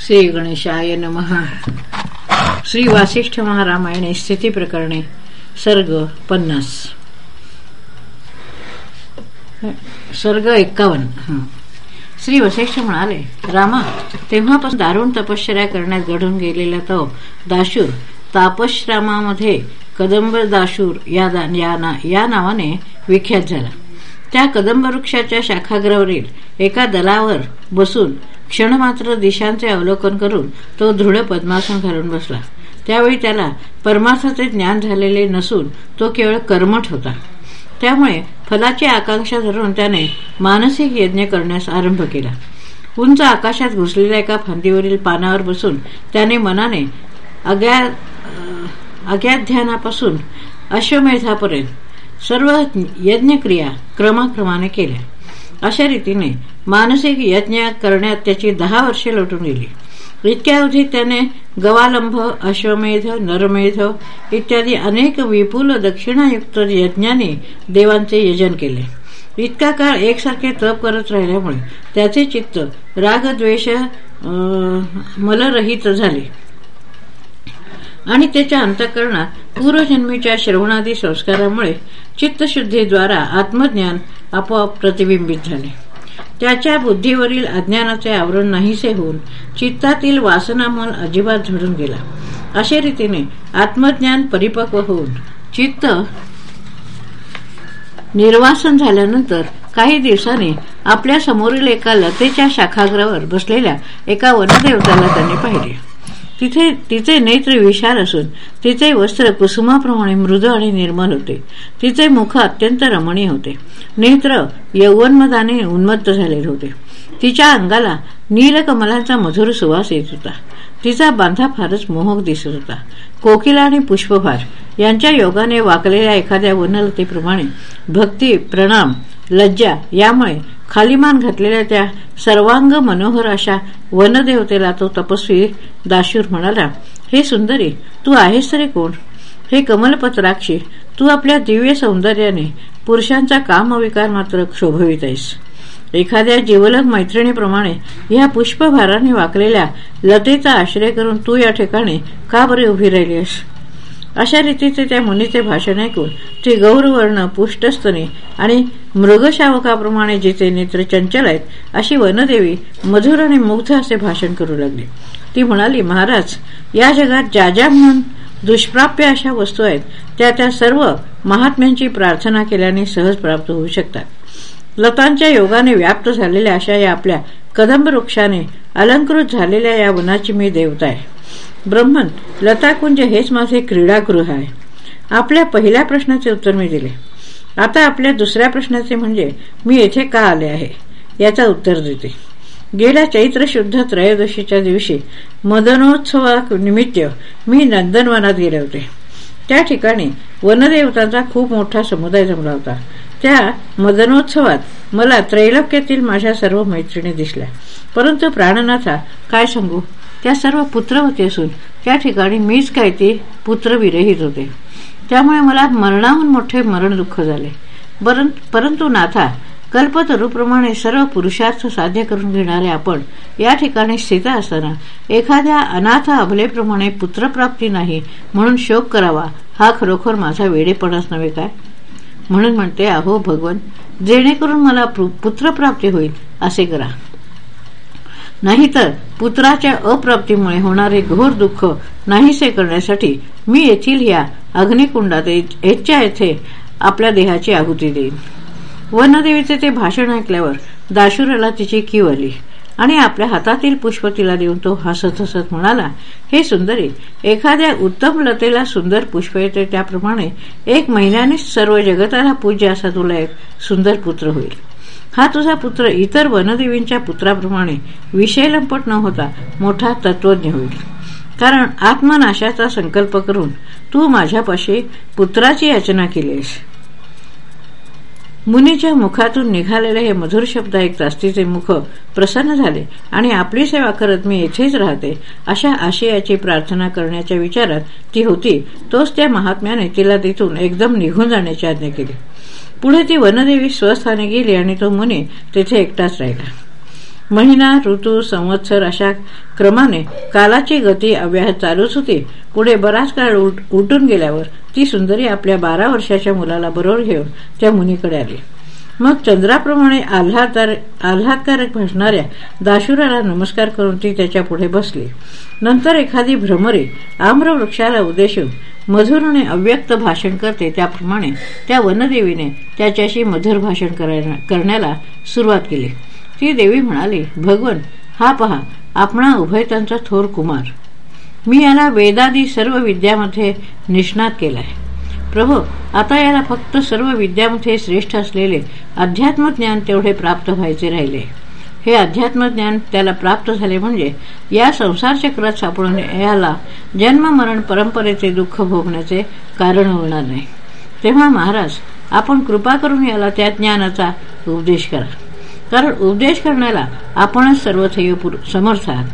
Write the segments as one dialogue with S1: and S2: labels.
S1: श्री गणेशाय नमहा श्री वासिष्ठ महारामायणे स्थिती प्रकरणे सर्ग पन्नास. सर्ग एक्कावन्न श्री वसिष्ठ म्हणाले रामा तेव्हापासून दारुण तपश्चर्या करण्यात घडून गेलेला तो दाशूर तापश्रामामध्ये कदंब दाशूर या, या नावाने विख्यात झाला. त्या कदंब वृक्षाच्या शाखाग्रावरील एका दलावर बसून क्षणमात्र दिशांचे अवलोकन करून तो दृढ पद्मासन घालून बसला. त्यावेळी त्याला परमार्थाचे ज्ञान झालेले नसून तो केवळ कर्मठ होता. त्यामुळे फलाची आकांक्षा धरून त्याने मानसिक यज्ञ करण्यास आरंभ केला. उंच आकाशात घुसलेल्या एका फांदीवरील पानावर बसून त्याने मनाने अज्ञा अज्ञाध्यानापासून अश्वमेधापर्यंत सर्व यज्ञक्रिया क्रमाक्रमाने केल्या. अशा रीतीने मानसिक यज्ञ करण्यात त्याची दहा वर्षे लोटून गेली. इतक्या अवधीत त्याने गवालंभ अश्वमेध नरमेध इत्यादी अनेक विपुल दक्षिणायुक्त यज्ञाने देवांचे यजन केले. इतका काळ एकसारखे तप करत राहिल्यामुळे त्याचे चित्त रागद्वेष मलरहित झाले. आणि त्याच्या अंतकरणात पूर्वजन्मीच्या श्रवणादी संस्कारामुळे चित्तशुद्धीद्वारा आत्मज्ञान आपोआप प्रतिबिंबित झाले. त्याच्या बुद्धीवरील अज्ञानाचे आवरण नाहीसे होऊन चित्तातील वासनामल अजिबात झडून गेला. अशा रीतीने आत्मज्ञान परिपक्व होऊन चित्त निर्वासन झाल्यानंतर काही दिवसांनी आपल्या समोरील एका लतेच्या शाखाग्रावर बसलेल्या एका वनदेवताला त्यांनी पाहिले. तिथे तिचे नेत्र विशाल असून तिचे वस्त्र कुसुमाप्रमाणे मृद आणि निर्मल होते. तिचे मुख अत्यंत रमणीय होते. नेत्र यौवनमदाने उन्मत्त झालेले होते. तिच्या अंगाला नीलकमलांचा मधुर सुवास येत होता. तिचा बांधा फारच मोहक दिसत होता. कोकिला आणि पुष्पभार यांच्या योगाने वाकलेल्या एखाद्या वनलतेप्रमाणे भक्ती प्रणाम लज्जा यामुळे खालीमान घातलेल्या त्या सर्वांग मनोहर अशा वनदेवतेला तो तपस्वी दाशूर म्हणाला हे सुंदरी तू आहेस तरी कोण? हे कमलपत्राक्षी तू आपल्या दिव्य सौंदर्याने पुरुषांचा कामविकार मात्र शोभवित आहेस. एखाद्या जीवलग मैत्रिणीप्रमाणे या पुष्पभाराने वाकलेल्या लतेचा आश्रय करून तू या ठिकाणी का बरे उभी राहिली आहेस? अशा रीतीचे त्या मुनीचे भाषण ऐकून ती गौरवर्ण पुष्टस्तनी आणि मृगशावकाप्रमाणे जिचे नेत्र चंचल आहेत अशी वनदेवी मधुर आणि मुग्ध असे भाषण करू लागली. ती म्हणाली महाराज या जगात ज्या ज्या म्हणून दुष्प्राप्य अशा वस्तू आहेत त्या त्या सर्व महात्म्यांची प्रार्थना केल्याने सहज प्राप्त होऊ शकतात. लतांच्या योगाने व्याप्त झालेल्या अशा या आपल्या कदंब वृक्षाने अलंकृत झालेल्या या वनाची मी देवता आहे. ब्रह्मन लताकुंज हेच माझे क्रीडागृह आहे. आपल्या पहिल्या प्रश्नाचे उत्तर मी दिले. आता आपल्या दुसऱ्या प्रश्नाचे म्हणजे मी येथे का आले आहे? याचा उत्तर देते. गेल्या चैत्र शुद्ध त्रयोदशीच्या दिवशी मदनोत्सवा निमित्त मी नंदनवनात गेले होते. त्या ठिकाणी वनदेवतांचा खूप मोठा समुदाय जमला होता. त्या मदनोत्सवात मला त्रैलोक्यातील माझ्या सर्व मैत्रिणी दिसल्या. परंतु प्राणनाथा काय सांगू? त्या सर्व पुत्रवती असून त्या ठिकाणी मीच काय ते पुत्रविरहित होते. त्यामुळे मला मरणाहून मोठे मरण दुःख झाले. परंतु नाथा कल्पतरूप्रमाणे सर्व पुरुषार्थ साध्य करून घेणारे आपण या ठिकाणी स्थित असताना एखाद्या अनाथ अभलेप्रमाणे पुत्रप्राप्ती नाही म्हणून शोक करावा हा खरोखर माझा वेडेपणाच नव्हे काय? म्हणून म्हणते अहो भगवन जेणेकरून मला पुत्रप्राप्ती होईल असे करा. नाहीतर पुत्राच्या अप्राप्तीमुळे होणारे घोर दुःख नाहीसे करण्यासाठी मी येथील या अग्निकुंडात येच्या येथे आपल्या देहाची आहुती देईन. वनदेवीचे ते भाषण ऐकल्यावर दाशुराला तिची कीव आली आणि आपल्या हातातील पुष्प तिला देऊन तो हसत हसत म्हणाला हे सुंदरी एखाद्या उत्तम लतेला सुंदर पुष्प येते. त्याप्रमाणे एक महिन्यानेच सर्व जगताला पूज्य असा तुला एक सुंदर पुत्र होईल. हा तुझा पुत्र इतर वनदेवींच्या पुत्राप्रमाणे विषयलंपट न होता मोठा तत्वज्ञ होईल. कारण आत्मनाशाचा संकल्प करून तू माझ्यापाशी पुत्राची याचना केलीस. मुनीच्या मुखातून निघालेले हे मधुर शब्द ऐकताच तिचे मुख प्रसन्न झाले आणि आपली सेवा करत मी येथेच राहते अशा आशयाची प्रार्थना करण्याच्या विचारात ती होती तोच त्या महात्म्याने तिला तिथून एकदम निघून जाण्याची आज्ञा केली. पुढे ती वनदेवी स्वस्थाने गेली आणि तो मुनी तेथे एकटाच राहिला. महिना ऋतू संवत्सर अशा क्रमाने कालाची गती अव्याहत चालूच होती. पुढे बराच काळ उलटून गेल्यावर ती सुंदरी आपल्या बारा वर्षाच्या मुलाला बरोबर घेऊन त्या मुनीकडे आली. मग चंद्राप्रमाणे आल्हादकारक भासणाऱ्या दाशुराला नमस्कार करून ती त्याच्या पुढे बसली. नंतर एखादी भ्रमरी आम्रवृक्षाला उद्देशून मधुरने अव्यक्त भाषण करते. त्याप्रमाणे त्या वनदेवीने त्याच्याशी मधुर भाषण करण्याला सुरुवात केली. ती देवी म्हणाली भगवन हा पहा आपणा उभयतांचा थोर कुमार. मी याला वेदादी सर्व विद्यामध्ये निष्णात केलाय. प्रभू आता याला फक्त सर्व विद्यामध्ये श्रेष्ठ असलेले अध्यात्मज्ञान तेवढे प्राप्त व्हायचे राहिले. हे अध्यात्मज्ञान त्याला प्राप्त झाले म्हणजे या संसार चक्रात सापडून याला जन्म मरण परंपरेचे दुःख भोगण्याचे कारण होणार नाही. तेव्हा महाराज आपण कृपा करून याला त्या ज्ञानाचा उपदेश करा. कारण उपदेश करण्याला आपणच सर्वथैव समर्थ आहात.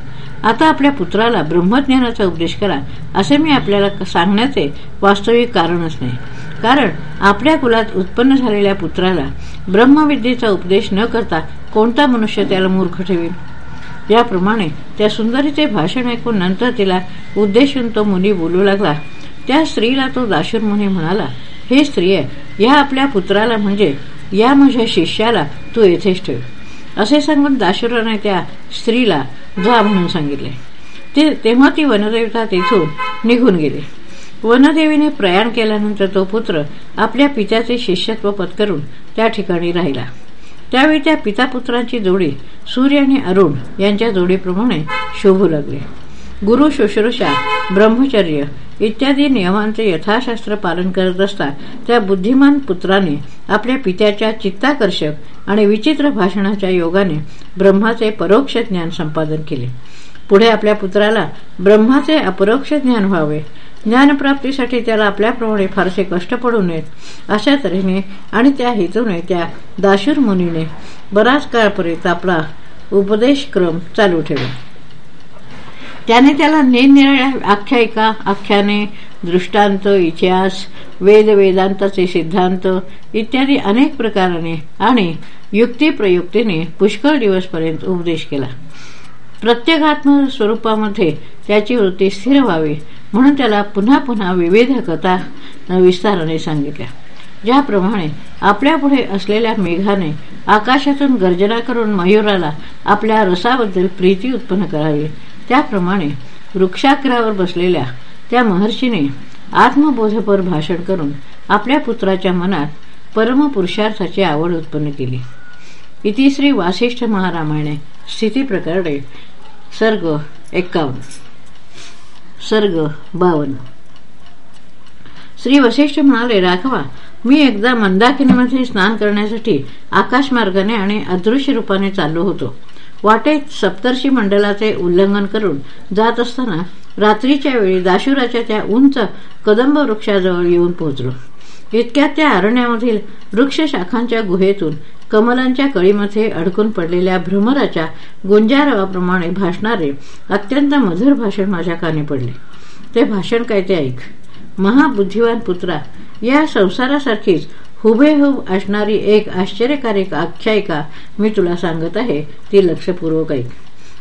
S1: आता आपल्या पुत्राला ब्रह्मज्ञानाचा उपदेश करा असे मी आपल्याला सांगण्याचे वास्तविक कारणच नाही. कारण आपल्या कुलात उत्पन्न झालेल्या पुत्राला ब्रह्मविद्येचा उपदेश न करता कोणता मनुष्य त्याला मूर्ख ठेवेल? याप्रमाणे त्या सुंदरीचे भाषण ऐकून नंतर तिला उद्देशून तो मुनी बोलू लागला. त्या स्त्रीला तो दाशूर मुनी म्हणाला हे स्त्रिय या आपल्या पुत्राला म्हणजे या माझ्या शिष्याला तू येथेच ठेव. असे सांगून दाशुराने त्या स्त्रीला जा म्हणून सांगितले. ते तेव्हा ती वनदेवता तेथून निघून गेली. वनदेवीने प्रयाण केल्यानंतर तो पुत्र आपल्या पित्याचे शिष्यत्व पत्करून त्या ठिकाणी राहिला. त्यावेळी त्या पितापुत्रांची जोडी सूर्य आणि अरुण यांच्या जोडीप्रमाणे शोभू लागले. गुरु शुश्रूषा ब्रह्मचर्य इत्यादी नियमांचे यथाशास्त्र पालन करत असता त्या बुद्धिमान पुत्राने आपल्या पित्याच्या चित्ताकर्षक आणि विचित्र भाषणाच्या योगाने ब्रह्माचे परोक्ष ज्ञान संपादन केले. पुढे आपल्या पुत्राला ब्रह्माचे अपरोक्ष ज्ञान व्हावे ज्ञानप्राप्तीसाठी त्याला आपल्याप्रमाणे फारसे कष्ट पडू नयेत. अशा तऱ्हेने आणि त्या हेतूने त्या दाशूर मुनीने बराच काळपर्यंत आपला उपदेशक्रम चालू ठेवला. त्याने त्याला निरनिराळ्या आख्यायिका आख्याने दृष्टांत इतिहास वेद वेदांताचे सिद्धांत इत्यादी अनेक प्रकाराने आणि युक्तिप्रयुक्तीने पुष्कळ दिवसपर्यंत उपदेश केला. प्रत्येकात्म स्वरूपामध्ये त्याची वृत्ती स्थिर व्हावी म्हणून त्याला पुन्हा पुन्हा विविध कथा विस्ताराने सांगितल्या. ज्याप्रमाणे आपल्यापुढे असलेल्या मेघाने आकाशातून गर्जना करून मयुराला आपल्या रसाबद्दल प्रीती उत्पन्न करावी. त्याप्रमाणे वृक्षाग्रावर बसलेल्या त्या महर्षीने आत्मबोधपर भाषण करून आपल्या पुत्राच्या मनात परमपुरुषार्थाची आवड उत्पन्न केली. इतिश्री वासिष्ठ महारामायणे स्थिती प्रकरणे सर्ग एक्कावन्न सर्ग बावन. श्री वशिष्ठ म्हणाले राघवा मी एकदा मंदाकिनीमध्ये स्नान करण्यासाठी आकाशमार्गाने आणि अदृश्य रूपाने चाललो होतो. वाटेत सप्तर्षी मंडलाचे उल्लंघन करून जात असताना रात्रीच्या वेळी दाशुराच्या त्या उंच कदंब वृक्षाजवळ येऊन पोहोचलो. इतक्यात त्या अरण्यामधील वृक्ष शाखांच्या गुहेतून कमलांच्या कळीमध्ये अडकून पडलेल्या भ्रमराच्या गुंजारवाप्रमाणे भासणारे अत्यंत मधुर भाषण माझ्या कानी पडले. ते भाषण काय ते ऐक. महाबुद्धिवान पुत्रा या संसारासारखीच हुबेहूब असणारी एक आश्चर्यकारक आख्यायिका मी तुला सांगत आहे ती लक्षपूर्वक ऐक.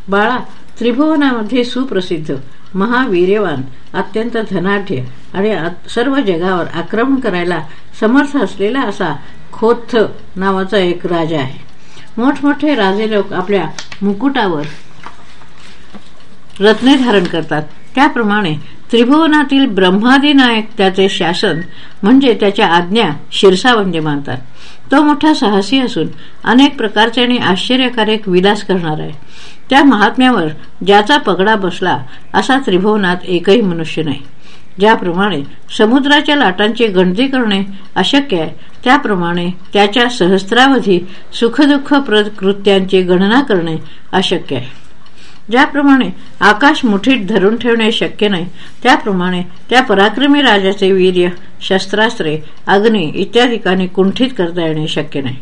S1: बाळा त्रिभुवनामध्ये सुप्रसिद्ध महावीर्यवान अत्यंत धनाढ्य आणि सर्व जगावर आक्रमण करायला समर्थ असलेला असा खोथ नावाचा एक राजा आहे. मोठमोठे राजे लोक आपल्या मुकुटावर रत्ने धारण करतात. त्याप्रमाणे त्रिभुवनातील ब्रह्मादी नायक त्याचे शासन म्हणजे त्याच्या आज्ञा शिरसावंजे मानतात. तो मोठा साहसी असून अनेक प्रकारचे आणि आश्चर्यकारक विलास करणार आहे. त्या महात्म्यावर ज्याचा पगडा बसला असा त्रिभुवनात एकही मनुष्य नाही. ज्याप्रमाणे समुद्राच्या लाटांची गणती करणे अशक्य आहे त्याप्रमाणे त्याच्या सहस्रावधी सुखदुःख कृत्यांची गणना करणे अशक्य आहे. ज्याप्रमाणे आकाश मुठीत धरून ठेवणे शक्य नाही त्याप्रमाणे त्या पराक्रमी राजाचे वीर्य शस्त्रास्त्रे अग्नी इत्यादी कुंठित करता येणे शक्य नाही.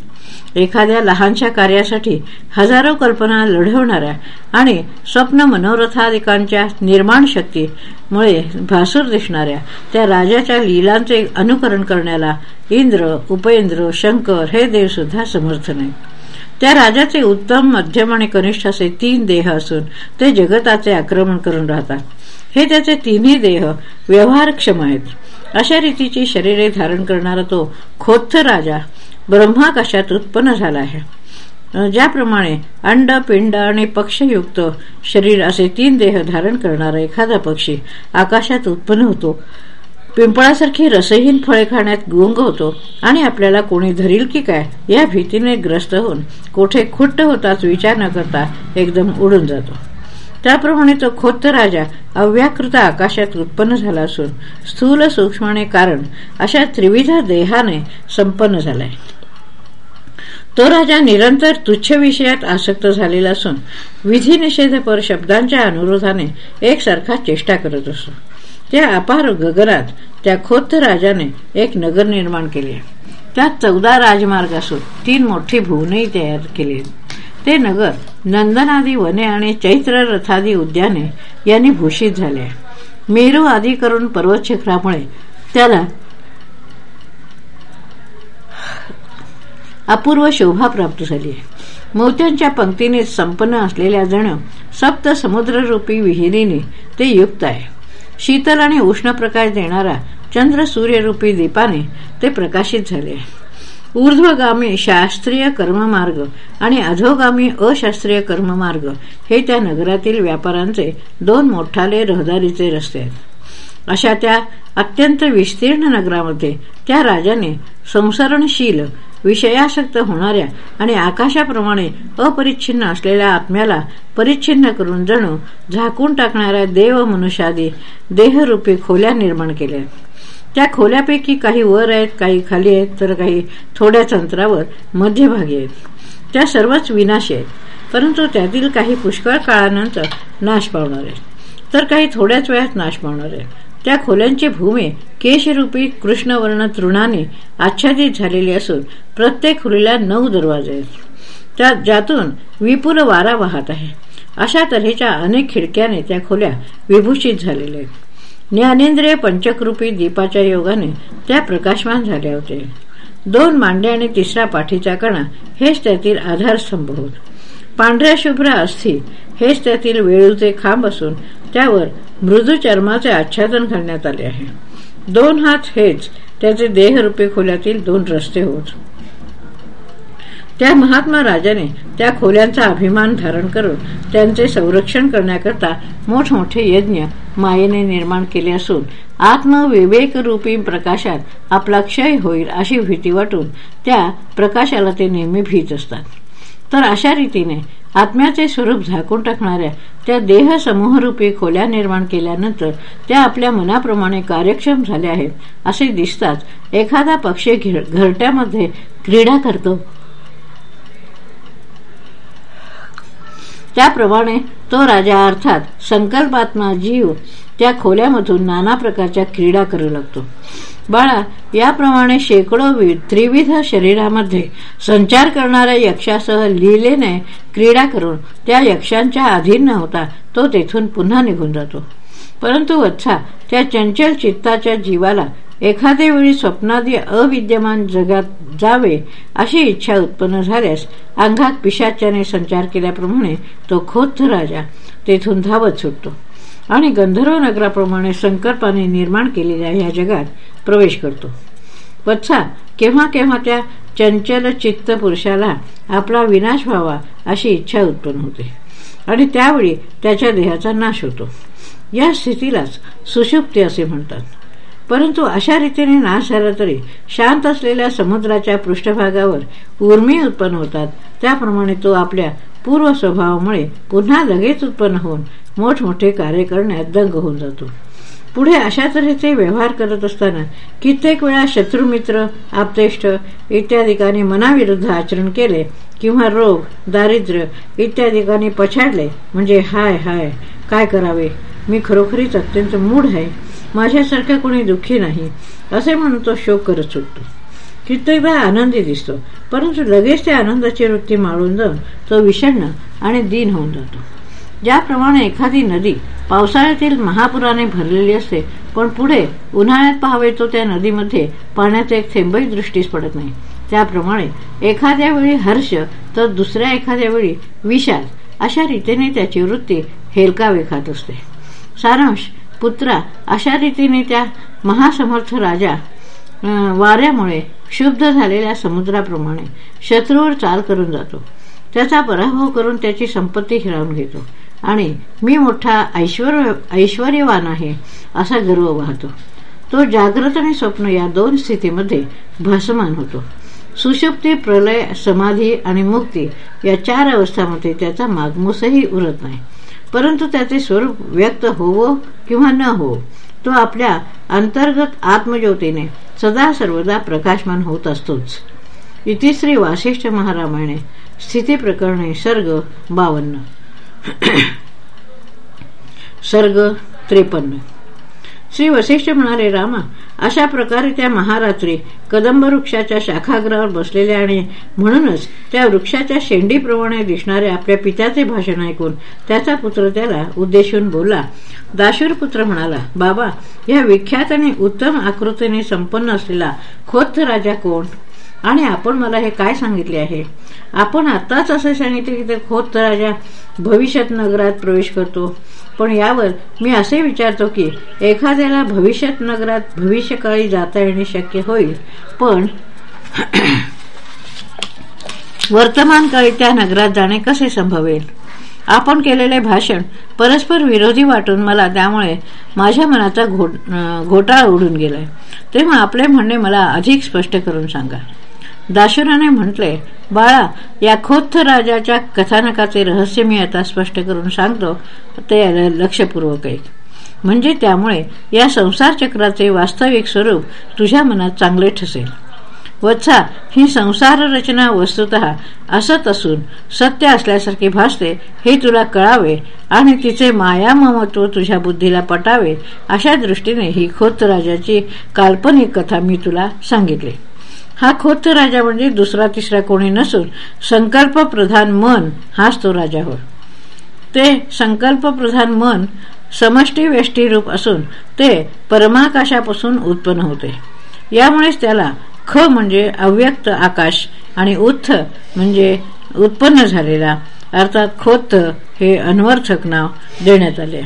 S1: एखाद्या लहानशा कार्यासाठी हजारो कल्पना लढवणाऱ्या आणि स्वप्न मनोरथादिकांच्या निर्माण शक्तीमुळे भासूर दिसणाऱ्या त्या राजाच्या लीलांचे अनुकरण करण्याला इंद्र उपेंद्र शंकर हे देव सुद्धा समर्थ नाही. त्या राजाचे उत्तम मध्यम आणि कनिष्ठ असे तीन देह असून ते जगताचे आक्रमण करून राहतात. हे त्याचे तिन्ही देह व्यवहारक्षम आहेत. अशा रीतीची शरीरे धारण करणारा तो खोत्थ राजा ब्रह्माकाशात उत्पन्न झाला आहे? ज्याप्रमाणे अंड पिंड आणि पक्षयुक्त शरीर असे तीन देह धारण करणारा एखादा पक्षी आकाशात उत्पन्न होतो. पिंपळासारखी रसहीन फळे खाण्यात गुंग होतो आणि आपल्याला कोणी धरील की काय या भीतीने ग्रस्त होऊन कोठे खुट्ट होताच विचार न करता एकदम उडून जातो. त्याप्रमाणे तो खोत्त राजा अव्याकृत आकाशात उत्पन्न झाला असून स्थूल सूक्ष्म कारण अशा त्रिविध देहाने संपन्न झालाय. तो राजा निरंतर तुच्छ विषयात आसक्त झालेला असून विधिनिषेधपर शब्दांच्या अनुरोधाने एकसारखा चेष्टा करत असतो. त्या अपार गगनात त्या खोत्त राजाने एक नगर निर्माण केले. त्यात चौदा राजमार्ग असून तीन मोठी भुवनही तयार केली. ते नगर नंदनादी वने आणि चैत्र रथादी उद्याने यांनी भूषित झाले. मेरू आदी करून पर्वत शिखरामुळे त्याला अपूर्व शोभा प्राप्त झाली मोत्यांच्या पंक्तीने संपन्न असलेल्या जण सप्त समुद्ररूपी विहिरीने ते युक्त आहे. शीतल आणि उष्ण प्रकाश देणारा चंद्र सूर्यरूपी दीपाने ते प्रकाशित झाले ऊर्ध्वगामी शास्त्रीय कर्ममार्ग आणि अधोगामी अशास्त्रीय कर्ममार्ग हे त्या नगरातील व्यापारांचे दोन मोठाले रहदारीचे रस्ते आहेत. अशा त्या अत्यंत विस्तीर्ण नगरामध्ये त्या राजाने संसरणशील विषयासक्त होणाऱ्या आणि आकाशाप्रमाणे अपरिच्छिन्न असलेल्या आत्म्याला परिच्छिन्न करून जणू झाकून टाकणाऱ्या देव मनुष्यादी देहरूपी खोल्या निर्माण केल्या. त्या खोल्यापैकी काही वर आहेत काही खाली आहेत तर काही थोड्याच अंतरावर मध्यभागी आहेत. त्या सर्वच विनाशी आहेत परंतु त्यातील काही पुष्कळ काळानंतर नाश पावणार आहेत. तर काही थोड्याच वेळात नाश पावणार आहेत. त्या खोल्यांची भूमी केशरूपी कृष्णवर्ण तृणाने आच्छादित झालेली असून प्रत्येक खोलीला नऊ दरवाजे आहेत. त्या ज्यातून विपुल वारा वाहत आहे. अशा तऱ्हेच्या अनेक खिडक्याने त्या खोल्या विभूषित झालेल्या आहेत. ज्ञानेंद्रिय पंचकृपी दीपाच्या योगाने त्या प्रकाशमान झाल्या होते दोन मांडे आणि तिसरा पाठीचा कणा हेच त्यातील आधारस्तंभ होत. पांढऱ्या शुभ्र अस्थि हेच त्यातील वेळूचे खांब असून त्यावर मृदू चर्माचे आच्छादन घालण्यात आले आहे. दोन हात हेच त्याचे देहरूपे खोल्यातील दोन रस्ते होत. त्या महात्मा राजाने त्या खोल्यांचा अभिमान धारण करून त्यांचे संरक्षण करण्याकरता मोठमोठे यज्ञ मायेने निर्माण केले असून आत्मविवेकरूपी प्रकाशात आपला क्षय होईल अशी भीती वाटून त्या प्रकाशाला ते नेहमी भीत असतात. तर अशा रीतीने आत्म्याचे स्वरूप झाकून टाकणाऱ्या त्या देह समूहरूपी खोल्या निर्माण केल्यानंतर त्या आपल्या मनाप्रमाणे कार्यक्षम झाल्या आहेत असे दिसताच एखादा पक्षी घरट्यामध्ये क्रीडा करतो. त्याप्रमाणे तो राजा अर्थात संकल्पात्मा जीव त्या खोल्यामधून नाना प्रकारच्या क्रीडा करू लागतो. बाळा याप्रमाणे शेकडो त्रिविध शरीरामध्ये संचार करणाऱ्या यक्षासह लिलेने क्रीडा करून त्या यक्षांच्या अधीन न होता तो तेथून पुन्हा निघून जातो. परंतु वत्सा त्या चंचल चित्ताच्या जीवाला एखादे वेळी स्वप्नादी अविद्यमान जगात जावे अशी इच्छा उत्पन्न झाल्यास अंगात पिशाच्याने संचार केल्याप्रमाणे तो खोत्थ राजा तेथून धावत सुटतो. आणि गंधर्व नगराप्रमाणे संकल्पाने निर्माण केलेल्या या जगात प्रवेश करतो. वत्सा केव्हा केव्हा त्या चंचल चित्त पुरुषाला आपला विनाश व्हावा अशी इच्छा उत्पन्न होते. आणि त्यावेळी त्याच्या देहाचा नाश होतो. या स्थितीलाच सुषुप्ती असे म्हणतात. परंतु अशा रीतीने नाश झाला तरी शांत असलेल्या समुद्राच्या पृष्ठभागावर उर्मी उत्पन्न होतात. त्याप्रमाणे तो आपल्या पूर्व स्वभावामुळे पुन्हा लगेच उत्पन्न होऊन मोठमोठे कार्य करण्यात दंग होऊन जातो. पुढे अशा तऱ्हेचे व्यवहार करत असताना कित्येक वेळा शत्रुमित्र आपतेष्ट इत्यादिकांनी मनाविरुद्ध आचरण केले किंवा रोग दारिद्र्य इत्यादिकांनी पछाडले. म्हणजे हाय हाय काय करावे? मी खरोखरीच अत्यंत मूढ आहे. माझ्यासारखा कोणी दुःखी नाही. असे म्हणून तो शोक करत सुटतो. कित्येकदा आनंदी दिसतो. परंतु लगेच त्या आनंदाची वृत्ती माळून जाऊन तो विषण्ण आणि दीन होऊन जातो. ज्याप्रमाणे एखादी नदी पावसाळ्यातील महापुराने भरलेली असते पण पुढे उन्हाळ्यात पाहावे तो त्या नदीमध्ये पाण्याचा एक थेंबही दृष्टीस पडत नाही. त्याप्रमाणे एखाद्या वेळी हर्ष तर दुसऱ्या एखाद्या वेळी विषाद अशा रीतीने त्याची वृत्ती हेलकावे खात असते. सारांश पुत्रा अशा रीतीने त्या महासमर्थ राजा वाऱ्यामुळे शुद्ध झालेल्या समुद्राप्रमाणे शत्रूवर चाल करून जातो. त्याचा पराभव करून त्याची संपत्ती हिरावून घेतो. आणि मी मोठा ऐश्वर ऐश्वर्यवान आहे असा गर्व वाहतो. तो जागृत आणि स्वप्न या दोन स्थितीमध्ये भासमान होतो. सुशुप्ती प्रलय समाधी आणि मुक्ती या चार अवस्थामध्ये त्याचा मागमूसही उरत नाही. परंतु त्याचे स्वरूप व्यक्त होवो किंवा न हो तो आपल्या अंतर्गत आत्मज्योतीने सदा सर्वदा प्रकाशमान होत असतोच. इतिश्री वासिष्ठ महारामायणे स्थिती प्रकरणे सर्ग बावन्न. सर्ग त्रेपन्न. श्री वशिष्ठ म्हणाले रामा अशा प्रकारे त्या महारात्री कदंब वृक्षाच्या शाखाग्रावर बसलेल्या आणि म्हणूनच त्या वृक्षाच्या शेंडीप्रमाणे दिसणारे आपल्या पित्याचे भाषण ऐकून त्याचा पुत्र त्याला उद्देशून बोलला. दाशूर पुत्र म्हणाला बाबा या विख्यात आणि उत्तम आकृतीने संपन्न असलेला खोत राजा कोण? आणि आपण मला हे काय सांगितले आहे? आपण आताच असे सांगितले की ते खोत राजा भविष्यात नगरात प्रवेश करतो. पण यावर मी असे विचारतो की एखाद्याला भविष्यात नगरात भविष्यकाळी जाता येणे शक्य होईल. पण वर्तमान काळी त्या नगरात जाणे कसे संभवेल आपण केलेले भाषण परस्पर विरोधी वाटून मला त्यामुळे माझ्या मनाचा घोटाळा उडून गेलाय. तेव्हा आपले म्हणणे मला अधिक स्पष्ट करून सांगा. दाशुराने म्हटले बाळा या खोत्थ राजाच्या कथानकाचे रहस्य मी आता स्पष्ट करून सांगतो ते लक्षपूर्वक एक म्हणजे त्यामुळे या संसार चक्राचे वास्तविक स्वरूप तुझ्या मनात चांगले ठसेल. वत्सा ही संसार रचना वस्तुत असत असून सत्य असल्यासारखे भासते हे तुला कळावे आणि तिचे मायामत्व तुझ्या बुद्धीला पटावे अशा दृष्टीने ही खोत राजाची काल्पनिक कथा मी तुला सांगितली. हा खोत राजा म्हणजे दुसरा तिसरा कोणी नसून संकल्प प्रधान मन हाच तो राजा होय. ते संकल्प प्रधान मन समष्टी वेष्टी रूप असून ते परमाकाशापासून उत्पन्न होते. यामुळेच त्याला ख म्हणजे अव्यक्त आकाश आणि उत्थ म्हणजे उत्पन्न झालेला अर्थात खोत हे अन्वर्थक नाव देण्यात आले.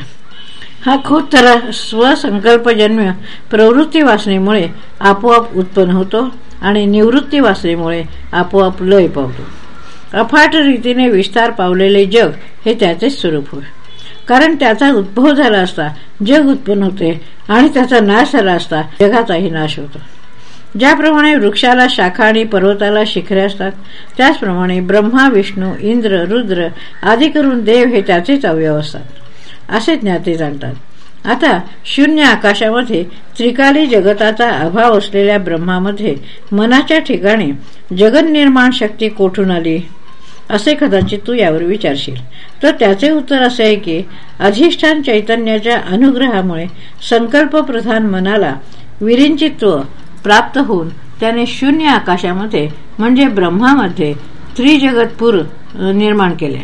S1: हा खोत स्वसंकल्पजन्य प्रवृत्ती वासनेमुळे आपोआप उत्पन्न होतो. आणि निवृत्ती वासनेमुळे आपोआप लय पावतो. अफाट रीतीने विस्तार पावलेले जग हे त्याचेच स्वरूप होय. कारण त्याचा उद्भव झाला असता जग उत्पन्न होते आणि त्याचा नाश झाला असता जगाचाही नाश होतो. ज्याप्रमाणे वृक्षाला शाखा आणि पर्वताला शिखरे असतात त्याचप्रमाणे ब्रह्मा विष्णू इंद्र रुद्र आदी करून देव हे त्याचेच अवयव असतात. असे ज्ञाते जाणतात आता शून्य आकाशामध्ये त्रिकाली जगताचा अभाव असलेल्या ब्रह्मामध्ये मनाच्या ठिकाणी जगनिर्माण शक्ती कोठून आली? असे कदाचित तू यावर विचारशील. तर त्याचे उत्तर असे आहे की अधिष्ठान चैतन्याच्या अनुग्रहामुळे संकल्प प्रधान मनाला विरिंचित्व प्राप्त होऊन त्याने शून्य आकाशामध्ये म्हणजे ब्रह्मामध्ये त्रिजगतपूर निर्माण केले.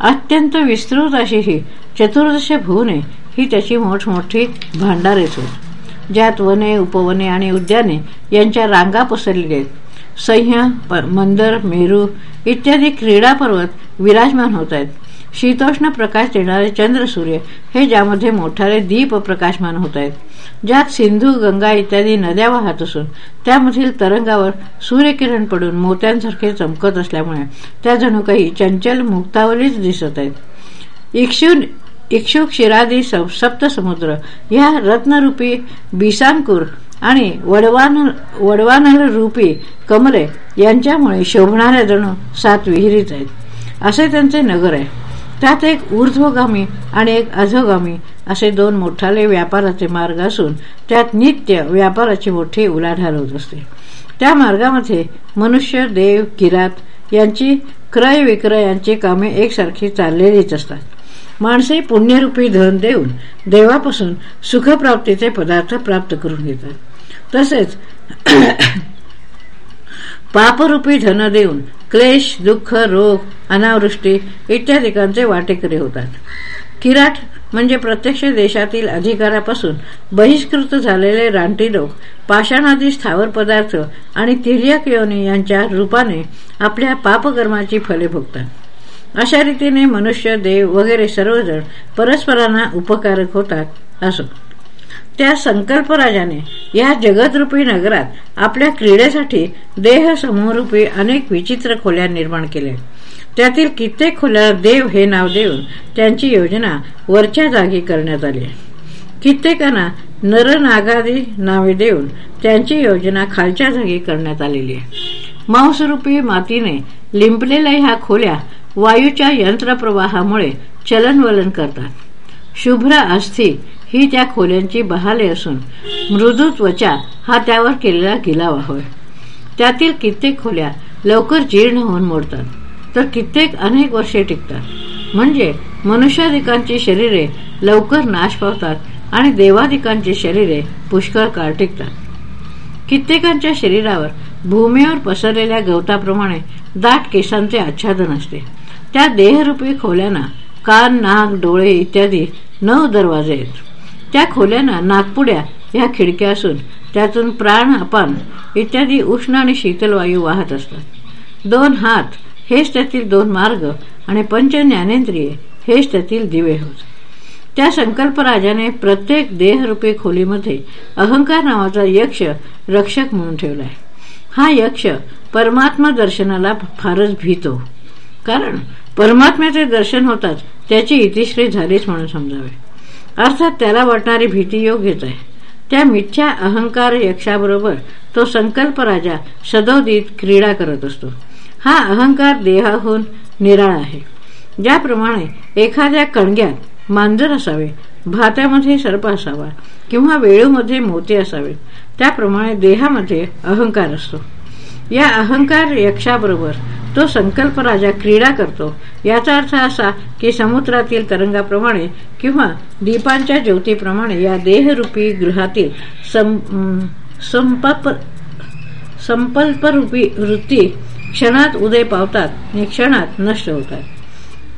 S1: अत्यंत विस्तृत अशी ही चतुर्दश भुवने ही त्याची मोठमोठी भांडारेच होत ज्यात वने उपवने आणि उद्याने यांच्या रांगा पसरलेल्या आहेत. सह्य मंदर मेरू इत्यादी क्रीडा पर्वत विराजमान होत आहेत. शीतोष्ण प्रकाश देणारे चंद्र सूर्य हे ज्यामध्ये मोठारे दीप प्रकाशमान होत आहेत. ज्यात सिंधू गंगा इत्यादी नद्या वाहत असून त्यामधील तरंगावर सूर्यकिरण पडून मोत्यांसारखे चमकत असल्यामुळे त्या जणू काही चंचल मुक्तावलीच दिसत आहेत. इक्षु इक्षुक शिरादी सप्तसमुद्र या रत्नरूपी बिसांकूर आणि वडवान वडवानर रूपी कमले यांच्यामुळे शोभणाऱ्या जणू सात विहिरीत आहेत. असे त्यांचे नगर आहे. त्यात एक ऊर्ध्वगामी आणि एक अधोगामी असे दोन मोठाले व्यापाराचे मार्ग असून त्यात नित्य व्यापाराची मोठी उलाढाल होत असते. त्या मार्गामध्ये मनुष्य देव किरात यांची क्रय विक्रय यांची कामे एकसारखी चाललेलीच असतात. माणसे पुण्यरूपी धन देऊन देवापासून सुखप्राप्तीचे पदार्थ प्राप्त करून घेतात. तसेच पापरूपी धन देऊन क्लेश दुःख रोग अनावृष्टी इत्यादिकांचे वाटेकरी होतात. किराट म्हणजे प्रत्यक्ष देशातील अधिकारापासून बहिष्कृत झालेले रानटी लोक पाषाणादी स्थावर पदार्थ आणि तिर्यक योनी यांच्या रूपाने आपल्या पापकर्माची फले भोगतात. अशा रीतीने मनुष्य देव वगैरे सर्वजण परस्परांना उपकारक होतात असो. त्या संकल्पराजाने या जगदरूपी नगरात आपल्या क्रीडेसाठी देह समूहरूपी अनेक विचित्र खोल्या निर्माण केल्या. त्यातील कित्येक खोल्या देव हे नाव देऊन त्यांची योजना वरच्या जागी करण्यात आली. कित्येकांना नरनागादी नावे देऊन त्यांची योजना खालच्या जागी करण्यात आलेली आहे. मांसरूपी मातीने लिंपलेल्या ह्या खोल्या वायूच्या यंत्रप्रवाहामुळे चलनवलन करतात. शुभ्र अस्थि ही त्या खोल्यांची बहाले असून मृदू त्वचा हा त्यावर केलेला गिलावा होय. त्यातील कित्येक खोल्या लवकर जीर्ण होऊन मोडतात तर कित्येक अनेक वर्षे टिकतात. म्हणजे मनुष्याधिकांची शरीरे लवकर नाश पावतात आणि देवाधिकांची शरीरे पुष्कळ काळ टिकतात. कित्येकांच्या शरीरावर भूमीवर पसरलेल्या गवताप्रमाणे दाट केसांचे आच्छादन असते. त्या देहरूपी खोल्यांना कान नाक डोळे इत्यादी नऊ दरवाजे आहेत. त्या खोल्यांना नागपुड्या ह्या खिडक्या असून त्यातून प्राण अपान इत्यादी उष्ण आणि शीतल वायू वाहत असतात. दोन हात हेच त्यातील दोन मार्ग आणि पंच ज्ञानेंद्रिय हेच त्यातील दिवे होत. त्या संकल्पराजाने प्रत्येक देहरूपी खोलीमध्ये अहंकार नावाचा यक्ष रक्षक म्हणून ठेवलाय. हा यक्ष परमात्मा दर्शनाला फारच भीतो हो. कारण परमात्म्याचे दर्शन होताच त्याची इतिश्री झालीच म्हणून समजावे. अर्थात त्याला वाटणारी भीती योग्यच आहे. त्या मिथ्या अहंकार यक्षाबरोबर तो संकल्प राजा सदोदित क्रीडा करत असतो. हा अहंकार देहाहून निराळ आहे. ज्याप्रमाणे एखाद्या कणग्यात मांजर असावे भात्यामध्ये सर्प असावा किंवा वेळूमध्ये मोती असावे त्याप्रमाणे देहामध्ये अहंकार असतो. या अहंकार यक्षाबरोबर तो संकल्प राजा क्रीडा करतो. याचा अर्थ असा की समुद्रातील तरंगाप्रमाणे किंवा दीपांच्या ज्योतीप्रमाणे या देहरूपी गृहातील संपल्परूपी वृत्ती क्षणात उदय पावतात आणि क्षणात नष्ट होतात.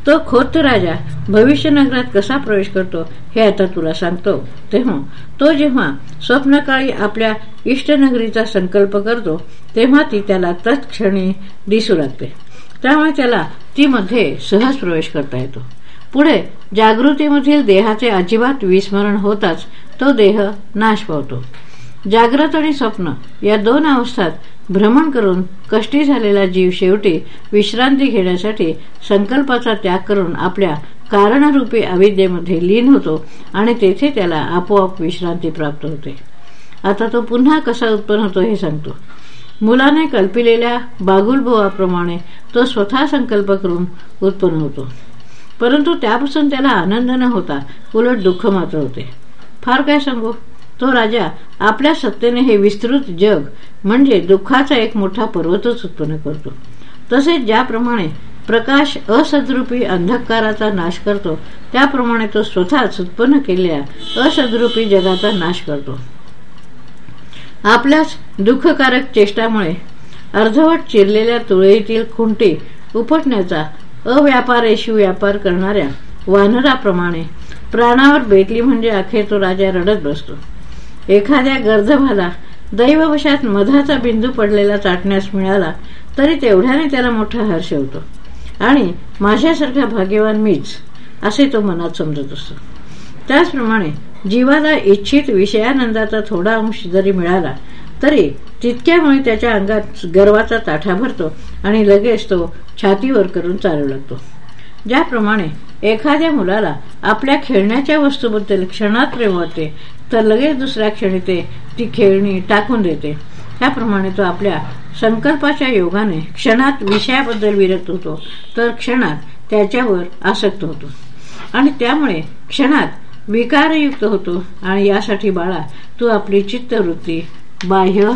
S1: तो खोत राजा भविष्य नगरात कसा प्रवेश करतो हे आता तुला सांगतो. तेव्हा तो जेव्हा स्वप्नकाळी आपल्या इष्टनगरीचा संकल्प करतो तेव्हा ती त्याला तत्क्षणी दिसू लागते. त्यामुळे त्याला ती मध्ये सहज प्रवेश करता येतो. पुढे जागृतीमधील देहाचे अजिबात विस्मरण होताच तो देह नाश पावतो. जाग्रत आणि स्वप्न या दोन अवस्थात भ्रमण करून कष्टी झालेला जीव शेवटी विश्रांती घेण्यासाठी संकल्पाचा त्याग करून आपल्या कारणरूपी अविद्येमध्ये लीन होतो आणि तेथे त्याला आपोआप विश्रांती प्राप्त होते. आता तो पुन्हा कसा उत्पन्न होतो हे सांगतो. मुलाने कल्पिलेल्या बागुलभोवाप्रमाणे तो स्वतः संकल्प करून उत्पन्न होतो. परंतु त्यापासून त्याला आनंद न होता उलट दुःख मात्र होते. फार काय सांगू? तो राजा आपल्या सत्तेने हे विस्तृत जग म्हणजे दुःखाचा एक मोठा पर्वतच उत्पन्न करतो. तसेच ज्याप्रमाणे प्रकाश असद्रूपी अंधकाराचा नाश करतो त्याप्रमाणे तो स्वतःच उत्पन्न केलेल्या असद्रूपी जगाचा नाश करतो. आपल्याच दुःखकारक चेष्टामुळे अर्धवट चिरलेल्या तुळईतील खुंटी उपटण्याचा अव्यापारेशी व्यापार करणाऱ्या वानराप्रमाणे प्राणावर बेतली म्हणजे अखेर तो राजा रडत बसतो. एखाद्या गर्दभाला दैववशात मधाचा बिंदू पडलेला चाटण्यास मिळाला तरी तेवढ्याने त्याला मोठा हर्ष होतो आणि माझ्यासारखा भाग्यवान मीच असे तो मनात समजत असतो. त्याचप्रमाणे जीवाला इच्छित विषयानंदाचा थोडा अंश जरी मिळाला तरी तितक्यामुळे त्याच्या अंगात गर्वाचा ताठा भरतो आणि लगेच तो छातीवर करून चालू लागतो. ज्याप्रमाणे एखाद्या मुलाला आपल्या खेळण्याच्या वस्तूबद्दल क्षणात प्रेम वाटते तर लगेच दुसऱ्या क्षणी ते ती खेळणी टाकून देते. त्याप्रमाणे तो आपल्या संकल्पाच्या योगाने क्षणात विषयाबद्दल विरक्त होतो तर क्षणात त्याच्यावर आसक्त होतो. आणि त्यामुळे क्षणात विकारयुक्त होतो आणि यासाठी बाळा तू आपली चित्तवृत्ती बाह्य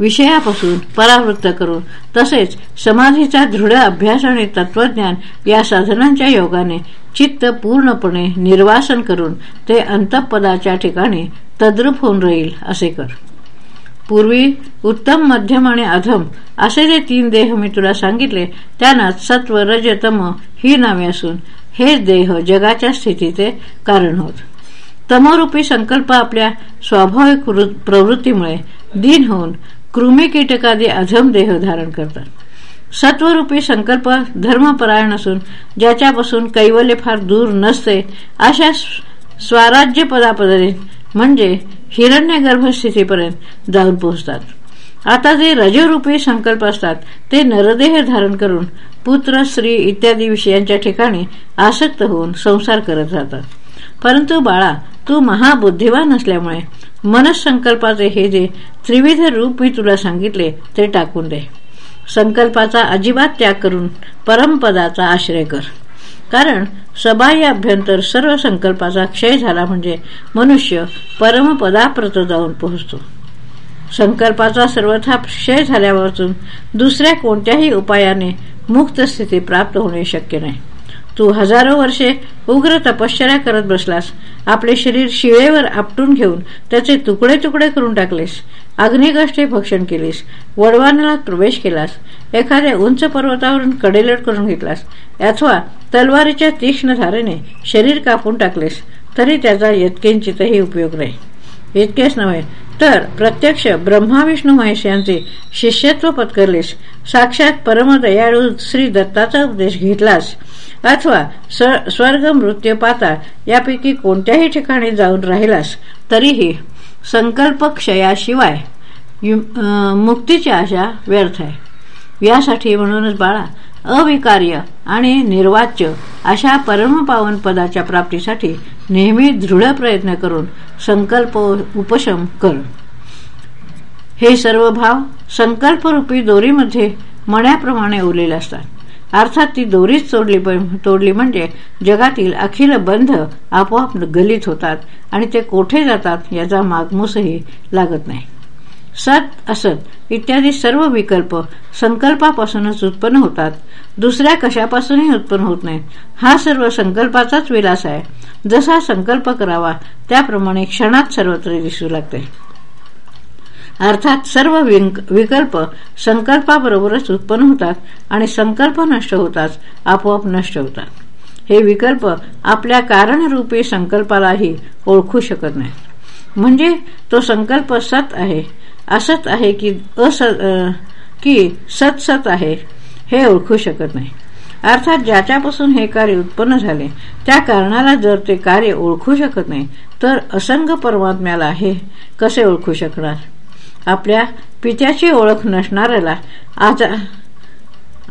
S1: विषयापासून परावृत्त करून तसेच समाधीचा दृढ अभ्यास आणि तत्वज्ञान या साधनांच्या योगाने चित्त पूर्णपणे निर्वासन करून ते अंतपदाच्या ठिकाणी तद्रुप होऊन राहील असे कर. पूर्वी उत्तम मध्यम आणि अधम असे जे तीन देह मी तुला सांगितले त्यांना सत्व रजतम ही नावे असून हे देह जगाच्या स्थितीचे कारण होत. तमोरूपी संकल्प आपल्या स्वाभाविक प्रवृत्तीमुळे दिन होऊन कृमी कीटकादी अधम देह धारण करतात. सत्वरूपी संकल्प धर्मपरायण असून ज्याच्यापासून कैवल्य फार दूर नसते अशा स्वराज्य पदापर्यंत म्हणजे हिरण्य गर्भस्थितीपर्यंत जाऊन पोहोचतात. आता जे रजरूपी संकल्प असतात ते नरदेह धारण करून पुत्र स्त्री इत्यादी विषयांच्या ठिकाणी आसक्त होऊन संसार करत राहतात. परंतु बाळा तू महाबुद्धिवान असल्यामुळे मनसंकल्पाचे हे जे त्रिविध रूप मी तुला सांगितले ते टाकून दे. संकल्पाचा अजिबात त्याग करून परमपदाचा आश्रय कर. कारण सबाह्य अभ्यंतर सर्व संकल्पाचा क्षय झाला म्हणजे मनुष्य परमपदाप्रत जाऊन पोहोचतो. संकल्पाचा सर्वथा क्षय झाल्यापासून दुसऱ्या कोणत्याही उपायाने मुक्त स्थिती प्राप्त होणे शक्य नाही. तू हजारो वर्षे उग्र तपश्चर्या करत बसलास. आपले शरीर शिळेवर आपटून घेऊन त्याचे तुकडे तुकडे करून टाकलेस. अग्निगष्टे भक्षण केलीस. वडवानला प्रवेश केलास. एखाद्या उंच पर्वतावरून कडेलट करून घेतलास. अथवा तलवारीच्या तीक्ष्ण धारेने शरीर कापून टाकलेस. तरी त्याचा यत्किंचितही उपयोग नाही. इतकेच नव्हे तर प्रत्यक्ष ब्रह्मा विष्णू महेश यांचे शिष्यत्व पत्करलेस साक्षात परमदयाळू श्री दत्ताचा उपदेश घेतलास. अथवा स्वर्ग मृत्यू पाता यापैकी कोणत्याही ठिकाणी जाऊन राहिलास तरीही संकल्प क्षयाशिवाय मुक्तीची आशा व्यर्थ आहे. यासाठी म्हणूनच बाळा अविकार्य आणि निर्वाच्य अशा परमपावन पदाच्या प्राप्तीसाठी नेहमी दृढ प्रयत्न करून संकल्प उपशम कर. हे सर्व भाव संकल्परूपी दोरीमध्ये मण्याप्रमाणे उरलेले असतात. अर्थात ती दोरीच तोडली तोडली म्हणजे जगातील अखिल बंध आपोआप गलित होतात आणि ते कोठे जातात याचा मागमूसही लागत नाही. सत असत. इत्यादी सर्व विकल्प संकल्पापासूनच उत्पन्न होतात. दुसऱ्या कशापासूनही उत्पन्न होत नाही. हा सर्व संकल्पाचाच विलास आहे. जसा संकल्प करावा त्याप्रमाणे क्षणात सर्वत्र दिसू लागते. अर्थात सर्व विकल्प संकल्पाबरोबरच उत्पन्न होतात आणि संकल्प नष्ट होताच आपोआप नष्ट होतात. हे विकल्प आपल्या कारणरूपी संकल्पालाही ओळखू शकत नाही. म्हणजे तो संकल्प सत आहे. असत आहे की असत की सतसत आहे हे ओळखू शकत नाही. अर्थात ज्याच्यापासून हे कार्य उत्पन्न झाले त्या कारणाला जर ते कार्य ओळखू शकत नाही तर असंग परमात्म्याला हे कसे ओळखू शकणार? आपल्या पित्याची ओळख नसणाऱ्याला आजा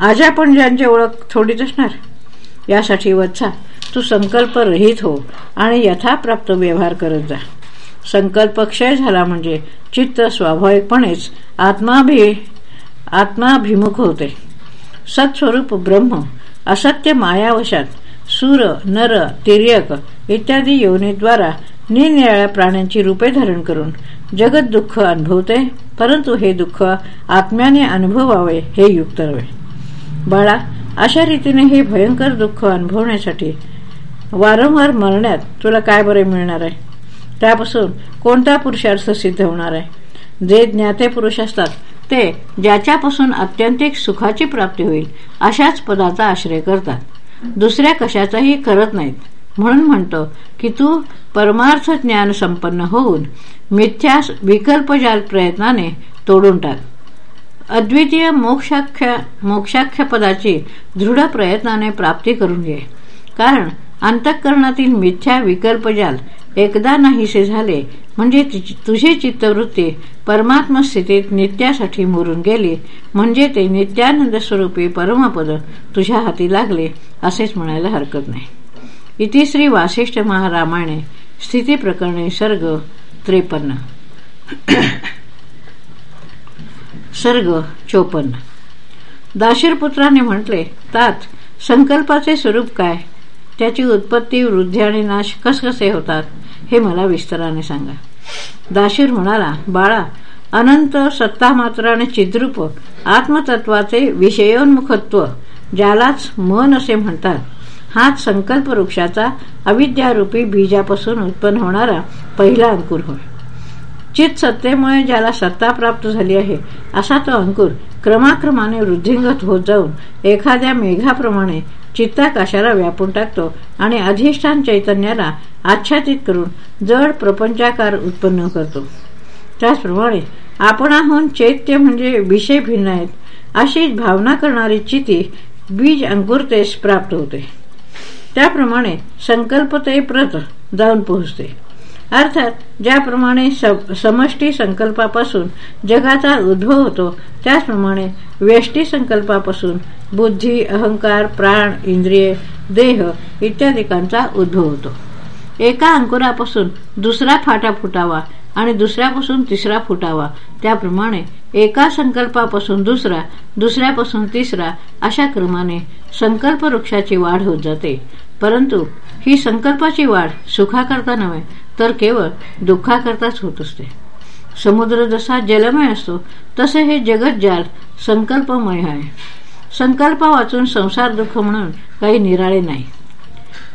S1: आजा पण ज्यांची ओळख थोडीच असणार? यासाठी वत्सा तू संकल्प रहित हो आणि यथाप्राप्त व्यवहार करत जा. संकल्प क्षय झाला म्हणजे चित्त स्वाभाविकपणेच आत्माभि आत्माभिमुख होते. सत्स्वरूप ब्रह्म असत्य मायावशात सूर नर तिर्यक इत्यादी योनीद्वारा निरनिराळ्या प्राण्यांची रूपे धारण करून जगत दुःख अनुभवते परंतु हे दुःख आत्म्याने अनुभवावे हे युक्त रवे. बाळा अशा रीतीने हे भयंकर दुःख अनुभवण्यासाठी वारंवार मरण्यात तुला काय बरे मिळणार आहे? त्यापासून कोणता पुरुषार्थ सिद्ध होणार आहे? जे ज्ञाते पुरुष असतात ते ज्याच्यापासून अत्यंतिक सुखाची प्राप्ती होईल अशाच पदाचा आश्रय करतात. दुसऱ्या कशाचाही करत नाहीत. म्हणून म्हणतो की तू परमार्थ ज्ञान संपन्न होऊन मिथ्या विकल्पजाल प्रयत्नाने तोडून टाक. अद्वितीय मोक्षाख्य मोक्षाख्य पदाची दृढ प्रयत्नाने प्राप्ती करून घे. कारण अंतःकरणातील मिथ्या विकल्पजाल एकदा नाहीसे झाले म्हणजे तुझी चित्तवृत्ती परमात्म स्थितीत नित्यासाठी मुरून गेली म्हणजे ते नित्यानंद स्वरूपी परमपद तुझ्या हाती लागले असेच म्हणायला हरकत नाही. इति श्री वासिष्ठ महारामायणे स्थिती प्रकरणे सर्ग त्रेपन्न. सर्ग चोपन्न. दाशीरपुत्राने म्हटले तात संकल्पाचे स्वरूप काय? त्याची उत्पत्ती वृद्धी आणि नाश कसकसे होतात हे मला विस्ताराने सांगा. दाशीर म्हणाला बाळा अनंत सत्ता मात्र आणि चिद्रूप आत्मतत्वाचे विषयोन्मुखत्व ज्यालाच मन असे म्हणतात हाच संकल्प वृक्षाचा अविद्यारूपी बीजापासून उत्पन्न होणारा पहिला अंकुर होय. चित सत्तेमुळे ज्याला सत्ता प्राप्त झाली आहे असा तो अंकुर क्रमाक्रमाने वृद्धिंगत होत जाऊन एखाद्या मेघाप्रमाणे चित्ताकाशाला व्यापून टाकतो आणि अधिष्ठान चैतन्याला आच्छादित करून जड प्रपंचाकार उत्पन्न करतो. त्याचप्रमाणे आपणाहून चैत्य म्हणजे विषय भिन्न आहेत अशीच भावना करणारी चिती बीज अंकुरतेस प्राप्त होते. त्याप्रमाणे संकल्पते प्रत जाऊन पोहोचते. अर्थात ज्याप्रमाणे समष्टी संकल्पापासून जगाचा उद्भव होतो त्याचप्रमाणे व्यष्टी संकल्पापासून बुद्धी अहंकार प्राण इंद्रिय देह इत्यादिकांचा उद्भव होतो. एका अंकुरापासून दुसरा फाटा फुटावा आणि दुसऱ्यापासून तिसरा फुटावा त्याप्रमाणे एका संकल्पापासून दुसरा दुसऱ्यापासून तिसरा अशा क्रमाने संकल्प वृक्षाची वाढ होत जाते. परंतु ही संकल्पाची वाढ सुखाकरता नव्हे तर केवळ दुःखाकरताच होत असते. समुद्र जसा जलमय असतो तसे हे जगत जाल संकल्पमय आहे. संकल्प वाचून संसार दुःख म्हणून काही निराळे नाही.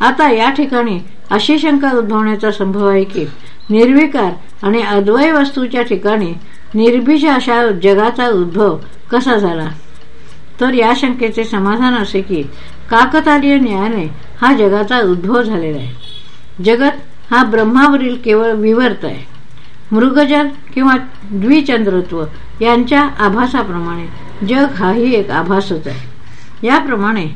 S1: आता या ठिकाणी अशी शंका उद्भवण्याचा संभव आहे की निर्विकार आणि अद्वय वस्तूच्या ठिकाणी निर्भीज अशा जगाचा उद्भव कसा झाला? तर या शंकेचे समाधान असे की काकतालीय न्यायाने हा जगाचा उद्भव झालेला आहे. जगत हा ब्रह्मावरील केवळ विवर्त आहे. मृगजल किंवा द्विचंद्रत्व यांच्या आभासाप्रमाणे जग हाही एक आभासच आहे. याप्रमाणे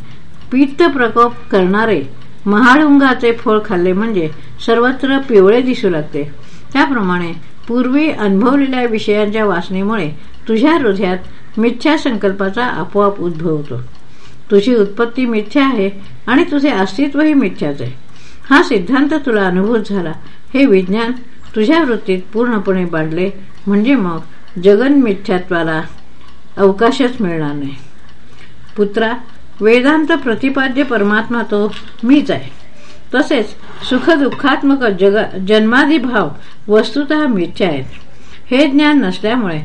S1: पित्त प्रकोप करणारे महाळुंगाचे फळ खाल्ले म्हणजे सर्वत्र पिवळे दिसू लागते. त्याप्रमाणे पूर्वी अनुभवलेल्या विषयांच्या वासनेमुळे तुझ्या हृदयात मिथ्या संकल्पाचा आपोआप उद्भवतो तुझी उत्पत्ती मिथ्या आहे आणि तुझे अस्तित्वही मिथ्याच आहे. हा सिद्धांत तुला अनुभूत झाला. हे विज्ञान तुझ्या वृत्तीत पूर्णपणे बांधले म्हणजे मग जगन मिथ्यात्वाला अवकाशच मिळणार नाही. पुत्रा वेदांत प्रतिपाद्य परमात्मा तो मीच आहे. तसेच सुखदुःखात्मक जग जन्मादी भाव वस्तुत मिथ्या आहेत. हे ज्ञान नसल्यामुळे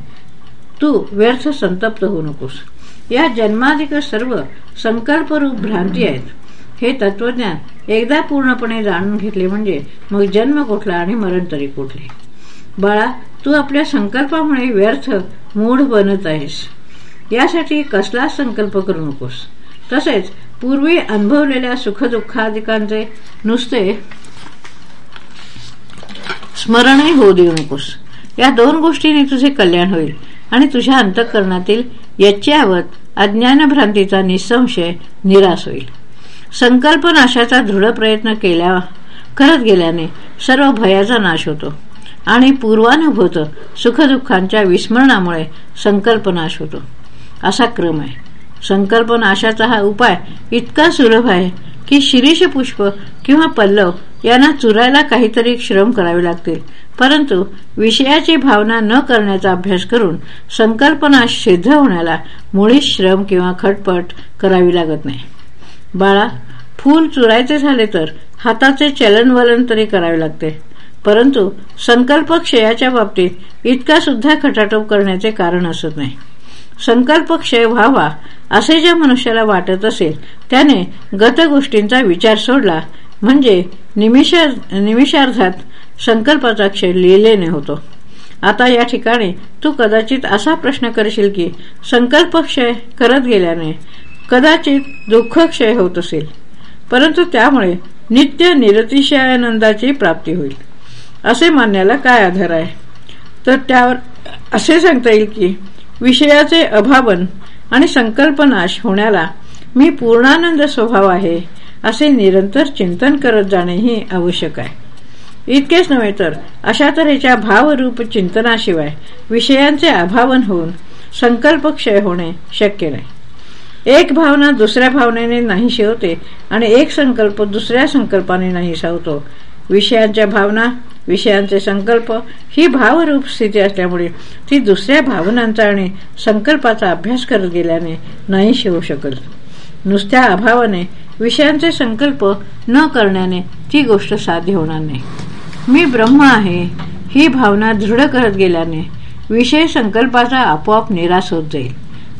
S1: तू व्यर्थ संतप्त होऊ नकोस. या जन्माधिक सर्व संकल्परूप भ्रांती आहेत. हे तत्वज्ञान एकदा पूर्णपणे जाणून घेतले म्हणजे मग जन्म कुठला आणि मरण तरी कुठले. बाळा तू आपल्या संकल्पामुळे व्यर्थ मूढ बनत आहेस. यासाठी कसलाच संकल्प करू नकोस. तसेच पूर्वी अनुभवलेल्या सुखदुःखादिकांचे नुसते स्मरणही होऊ देऊ नकोस. या दोन गोष्टींनी तुझे कल्याण होईल आणि तुझ्या अंतःकरणातील याच्यावत अज्ञानभ्रांतीचा निसंशय निराश होईल. संकल्पनाशाचा दृढ प्रयत्न केल्या करत गेल्याने सर्व भयाचा नाश होतो आणि पूर्वानुभूत सुखदुःखांच्या विस्मरणामुळे संकल्पनाश होतो. असा क्रम आहे. संकल्पनाशाचा हा उपाय इतका सुलभ आहे की शिरीष पुष्प किंवा पल्लव यांना चुरायला काहीतरी श्रम करावे लागतील. परंतु विषयाची भावना न करण्याचा अभ्यास करून संकल्पना सिद्ध होण्याला मुळीच श्रम किंवा खटपट करावी लागत नाही. बाळा फूल चुरायचे झाले तर हाताचे चलनवलन तरी करावे लागते. परंतु संकल्प क्षयाच्या बाबतीत इतका सुद्धा खटाटोप करण्याचे कारण असत नाही. संकल्प क्षय व्हावा असे ज्या मनुष्याला वाटत असेल त्याने गत गोष्टींचा विचार सोडला म्हणजे निमिषार्धात संकल्पाचा क्षय लिहिलेने होतो. आता या ठिकाणी तू कदाचित असा प्रश्न करशील की संकल्प क्षय करत गेल्याने कदाचित दुःखक्षय होत असेल. परंतु त्यामुळे नित्य निरतिशयानंदाची प्राप्ती होईल. असे मानण्याला काय आधार आहे? तर त्यावर असे सांगता येईल की विषयाचे अभावन आणि संकल्पनाश होण्याला मी पूर्णानंद स्वभाव आहे असे निरंतर चिंतन करत जाणेही आवश्यक आहे. इतकेच नव्हे तर अशा तऱ्हेच्या भावरूप चिंतनाशिवाय विषयांचे अभावन होऊन संकल्पक्षय होणे शक्य नाही. एक भावना दुसऱ्या भावनेने नाहीशी होते आणि एक संकल्प दुसऱ्या संकल्पाने नाहीसा होतो विषयांच्या भावना विषयांचे संकल्प ही भावरूप स्थिती असल्यामुळे ती दुसऱ्या भावनांचा आणि संकल्पाचा अभ्यास करत गेल्याने नाहीशी होऊ शकत. नुसत्या अभावाने विषयांचे संकल्प न करण्याने ती गोष्ट साध्य होणार नाही. मी ब्रह्म आहे ही भावना दृढ करत गेल्याने विषय संकल्पाचा आपोआप निराश होत जाईल.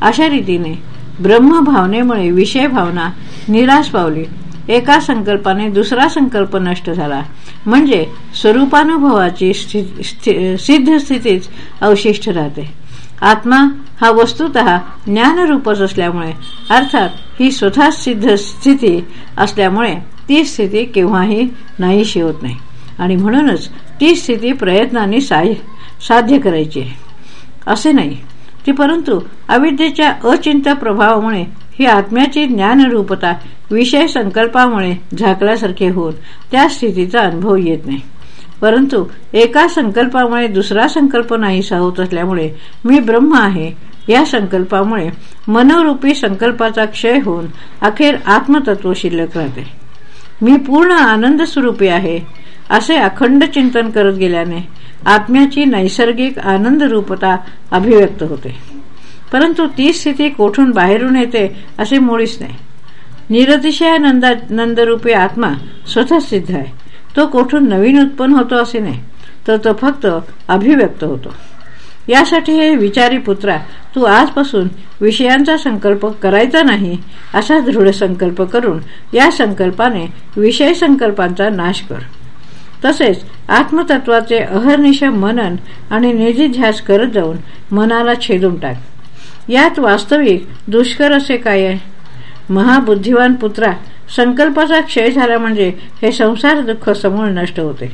S1: अशा रीतीने ब्रह्मभावनेमुळे विषय भावना निराश पावली. एका संकल्पाने दुसरा संकल्प नष्ट झाला. म्हणजे स्वरूपानुभवाची सिद्ध स्थितीच अवशिष्ट राहते. आत्मा हा वस्तुत ज्ञानरूपच असल्यामुळे अर्थात ही स्वतः सिद्ध स्थिती असल्यामुळे ती स्थिती केव्हाही नाहीशी होत नाही. आणि म्हणूनच ती स्थिती प्रयत्नाने साध्य करायची असे नाही. की परंतु अविद्येच्या अचिंत प्रभावामुळे ही आत्म्याची ज्ञानरूपता विषय संकल्पामुळे झाकल्यासारखे होऊन त्या स्थितीचा अनुभव येत नाही. परंतु एका संकल्पामुळे दुसरा संकल्प नाहीसा होत असल्यामुळे मी ब्रह्म आहे. या संकल्पामुळे मनोरूपी संकल्पाचा क्षय होऊन अखेर आत्मतत्व शिल्लक राहते. मी पूर्ण आनंद स्वरूपी आहे असे अखंड चिंतन करत गेल्याने आत्म्याची नैसर्गिक आनंद रूपता अभिव्यक्त होते. परंतु ती स्थिती कोठून बाहेरून येते असे मुळीच नाही. निरतिशय नंदा नंदरूपी आत्मा स्वतः सिद्ध आहे. तो कोठून नवीन उत्पन्न होतो असे नाही तर तो फक्त अभिव्यक्त होतो. यासाठी हे विचारी पुत्रा तू आजपासून विषयांचा संकल्प करायचा नाही असा दृढ संकल्प करून या संकल्पाने विषय संकल्पांचा नाश कर. तसेच आत्मतत्वाचे अहर्निश मनन आणि निधिध्यास करत जाऊन मनाला छेदून टाक. यात वास्तविक दुष्कर असे काय आहे? महाबुद्धिवान पुत्रा संकल्पाचा क्षय झाला म्हणजे हे संसार दुःख समूळ नष्ट होते.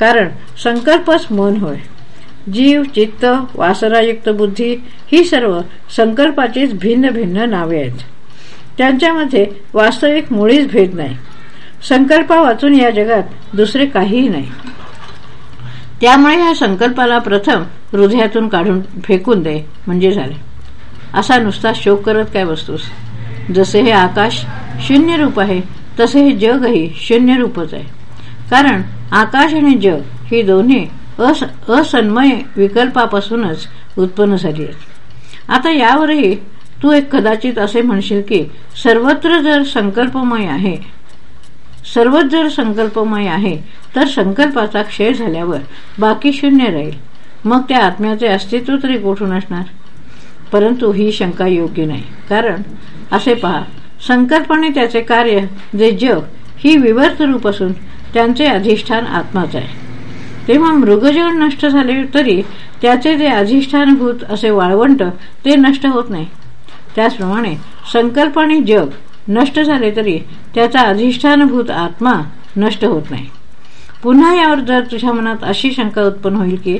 S1: कारण संकल्पच मन होय. जीव चित्त वासनायुक्त बुद्धी ही सर्व संकल्पाचीच भिन्न भिन्न नावे आहेत. त्यांच्यामध्ये वास्तविक मुळीच भेद नाही. संकल्पा वाचून या जगात दुसरे काहीही नाही. त्यामुळे या संकल्पाला प्रथम हृदयातून काढून फेकून दे म्हणजे झाले. असा नुसता शोक करत काय वस्तूस? जसे हे आकाश शून्य रूप आहे तसे हे जगही शून्य रूपच आहे. कारण आकाश आणि जग ही दोन्ही असन्मय विकल्पापासूनच उत्पन्न झाली आहेत. आता यावरही तू एक कदाचित असे म्हणशील की सर्वत्र जर संकल्पमय आहे सर्वच जर संकल्पमय आहे तर संकल्पाचा क्षय झाल्यावर बाकी शून्य राहील. मग त्या आत्म्याचे अस्तित्व तरी कोठून असणार? परंतु ही शंका योग्य नाही. कारण असे पहा संकल्पाने त्याचे कार्य जे जग ही विवर्त रूप असून त्यांचे अधिष्ठान आत्माच आहे. तेव्हा मृगजळ नष्ट झाले तरी त्याचे जे अधिष्ठानभूत असे वाळवंट ते नष्ट होत नाही. त्याचप्रमाणे संकल्प आणि जग नष्ट झाले तरी त्याचा अधिष्ठानभूत आत्मा नष्ट होत नाही. पुन्हा यावर जर तुझ्या मनात अशी शंका उत्पन्न होईल की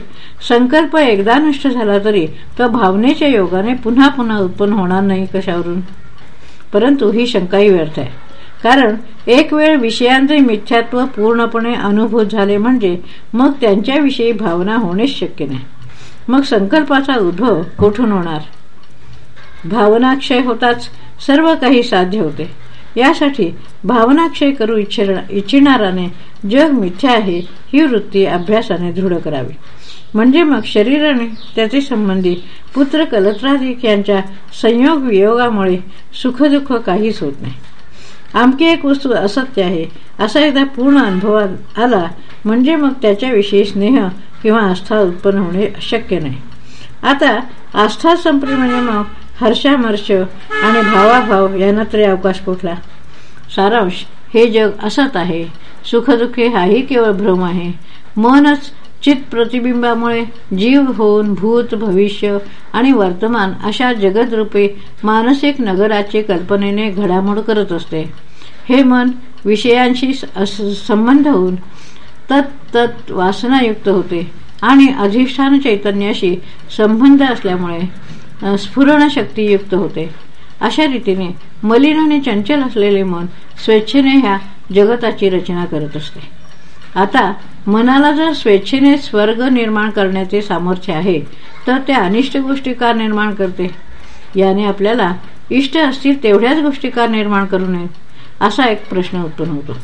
S1: संकल्प एकदा नष्ट झाला तरी तो भावनेच्या योगाने पुन्हा पुन्हा उत्पन्न होणार नाही कशावरून? परंतु ही शंकाही व्यर्थ आहे. कारण एक वेळ विषयांचे मिथ्यात्व पूर्णपणे अनुभूत झाले म्हणजे मग त्यांच्याविषयी भावना होणेच शक्य नाही. मग संकल्पाचा उद्भव कुठून होणार? भावनाक्षय होताच सर्व काही साध्य होते. यासाठी भावनाक्षय करू इच्छिणाराने जग मिथ्या आहे ही वृत्ती अभ्यासाने दृढ करावी. म्हणजे मग शरीराने त्याचे संबंधी पुत्र कलत्राधिक यांच्या संयोग वियोगामुळे सुखदुःख काहीच होत नाही. आमकी एक वस्तू असत्य आहे असा एकदा पूर्ण अनुभवात आला म्हणजे मग त्याच्याविषयी स्नेह किंवा आस्था उत्पन्न होणे शक्य नाही. आता आस्था संपली म्हणजे मग हर्षामर्ष आणि भावाभाव यांना तरी अवकाश कुठला सारांश हे जग असत आहे. सुखदुःखे हाही केवळ भ्रम आहे. मनच चित प्रतिबिंबामुळे जीव होऊन भूत भविष्य आणि वर्तमान अशा जगदरूपे मानसिक नगराचे कल्पनेने घडामोड करत असते. हे मन विषयांशी संबंध होऊन तत्त वासनायुक्त होते आणि अधिष्ठान चैतन्याशी संबंध असल्यामुळे स्फुरण शक्तीयुक्त होते. अशा रीतीने मलिन आणि चंचल असलेले मन स्वेच्छेने ह्या जगताची रचना करत असते. आता मनाला जर स्वेच्छेने स्वर्ग निर्माण करण्याचे सामर्थ्य आहे तर ते अनिष्ट गोष्टी का निर्माण करते? याने आपल्याला इष्ट असतील तेवढ्याच गोष्टी का निर्माण करू नयेत? असा एक प्रश्न उत्पन्न होतो.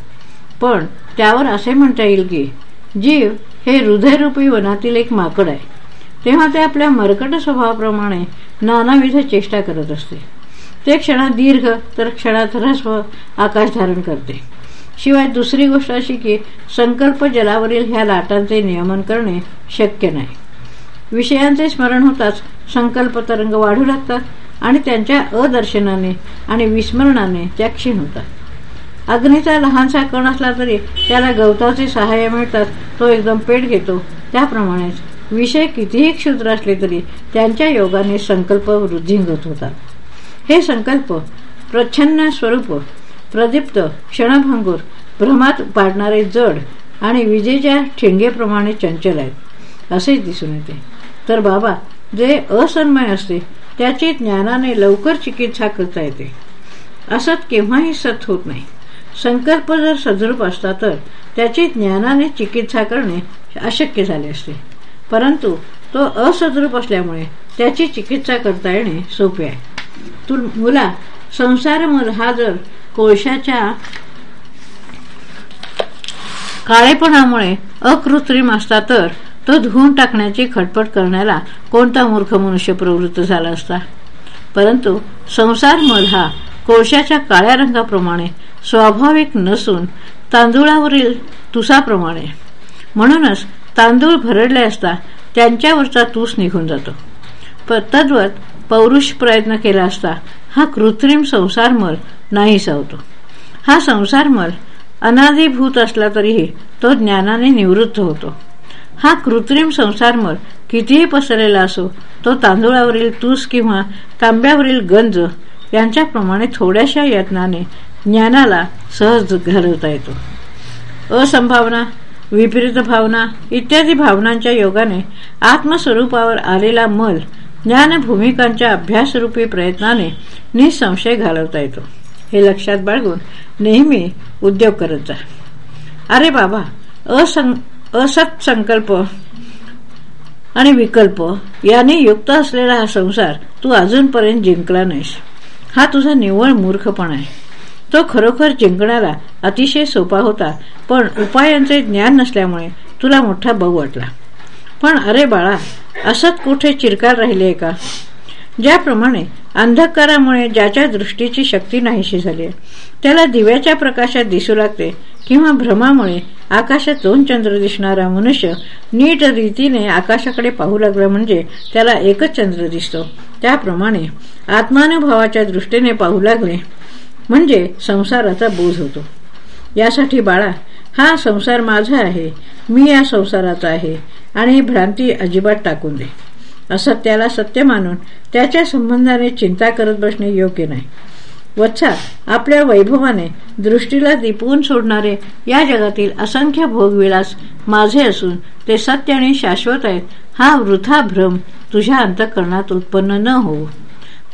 S1: पण त्यावर असे म्हणता येईल की जीव हे हृदयरूपी वनातील एक माकड आहे. तेव्हा ते आपल्या मरकट स्वभावाप्रमाणे नानाविध चेष्टा करत असते. ते क्षणात दीर्घ तर क्षणात ह्रस्व आकाश धारण करते. शिवाय दुसरी गोष्ट अशी की संकल्प जलावरील ह्या लाटांचे नियमन करणे शक्य नाही. विषयांचे स्मरण होताच संकल्प तरंग वाढू लागतात आणि त्यांच्या अदर्शनाने आणि विस्मरणाने त्या क्षीण होतात. अग्नीचा लहानसा कण असला तरी त्याला गवताचे सहाय्य मिळतात तो एकदम पेट घेतो त्याप्रमाणेच विषय कितीही क्षुद्र असले तरी त्यांच्या योगाने संकल्प वृद्धिंगत होतात. हे संकल्प प्रच्छन्न स्वरूप प्रदीप्त क्षणभंगूर भ्रमात पाडणारे जड आणि विजेच्या ठिणगेप्रमाणे चंचल आहेत असे दिसून येते. तर बाबा जे असन्मय असते त्याची ज्ञानाने लवकर चिकित्सा करता येते. असत केव्हाही सत होत नाही. संकल्प जर सद्रूप असता तर त्याची ज्ञानाने चिकित्सा करणे अशक्य झाले असते. परंतु तो असद्रूप असल्यामुळे त्याची चिकित्सा करता येणे सोपे आहे. तू मुला संसार मल हा जर कोळशाच्या काळेपणामुळे अकृत्रिम असता तर तो धुवून टाकण्याची खटपट करण्याला कोणता मूर्ख मनुष्य प्रवृत्त झाला असता? परंतु संसार मल हा कोळशाच्या काळ्या रंगाप्रमाणे स्वाभाविक नसून तांदुळावरील तुसाप्रमाणे. म्हणूनच तांदूळ भरडले असता त्यांच्यावरचा तूस निघून जातो. तद्वत पौरुष प्रयत्न केला असता हा कृत्रिम संसारमल नाही सावतो. हा संसारमल अनादिभूत असला तरीही तो ज्ञानाने निवृत्त होतो. हा कृत्रिम संसारमल कितीही पसरलेला असो तो तांदुळावरील तूस किंवा तांब्यावरील गंज यांच्याप्रमाणे थोड्याशा यत्नाने ज्ञानाला सहज घालवता येतो. असंभावना विपरीत भावना. इत्यादी भावनांच्या योगाने आत्मस्वरूपावर आलेला मल ज्ञान भूमिकांच्या अभ्यासरूपी प्रयत्नाने निसंशय घालवता येतो. हे लक्षात बाळगून नेहमी उद्योग करत जा. अरे बाबा असत संकल्प आणि विकल्प याने युक्त असलेला हा संसार तू अजूनपर्यंत जिंकला नाहीस. हा तुझा निव्वळ मूर्खपणा आहे. तो खरोखर जिंकणारा अतिशय सोपा होता पण उपायांचे ज्ञान नसल्यामुळे तुला मोठा बघ वाटला. पण अरे बाळा असत कुठे चिरकार राहिले का? ज्याप्रमाणे अंधकारामुळे ज्याच्या दृष्टीची शक्ती नाहीशी झाली त्याला दिव्याच्या प्रकाशात दिसू लागते किंवा भ्रमामुळे आकाशात दोन चंद्र दिसणारा मनुष्य नीट रीतीने आकाशाकडे पाहू लागला म्हणजे त्याला एकच चंद्र दिसतो. त्याप्रमाणे आत्मानुभवाच्या दृष्टीने पाहू लागले म्हणजे संसाराचा बोध होतो. यासाठी बाळा हा संसार माझा आहे. मी या संसाराचा आहे. आणि भ्रांती अजिबात टाकून दे. असत्याला सत्य मानून त्याच्या संबंधाने चिंता करत बसणे योग्य नाही. वत्सा आपल्या वैभवाने दृष्टीला दिपवून सोडणारे या जगातील असंख्य भोगविलास माझे असून ते सत्य आणि शाश्वत आहेत. हा वृथा भ्रम तुझ्या अंतकरणात उत्पन्न न होऊ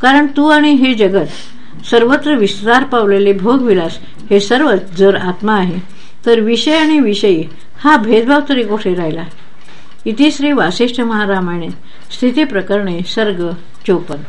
S1: कारण तू आणि हे जगत सर्वत्र विस्तार पावलेले भोगविलास हे सर्व जर आत्मा आहे तर विषय आणि विषयी हा भेदभाव तरी कुठे राहिला? इतिश्री वासिष्ठ महारामायणे स्थिती प्रकरणे सर्ग चोपन